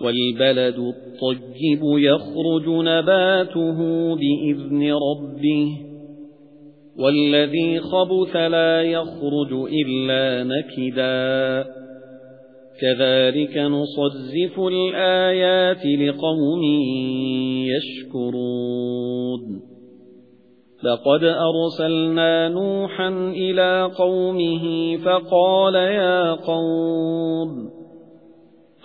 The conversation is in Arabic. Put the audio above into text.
وَالْبَلَدُ الطَّيِّبُ يَخْرُجُ نَبَاتُهُ بِإِذْنِ رَبِّهِ وَالَّذِي خَبُثَ لَا يَخْرُجُ إِلَّا نَكِدًا. كَذَلِكَ نُصَرِّفُ الْآيَاتِ لِقَوْمٍ يَشْكُرُونَ. لَقَدْ أَرْسَلْنَا نُوحًا إِلَى قَوْمِهِ فَقَالَ يَا قَوْمِ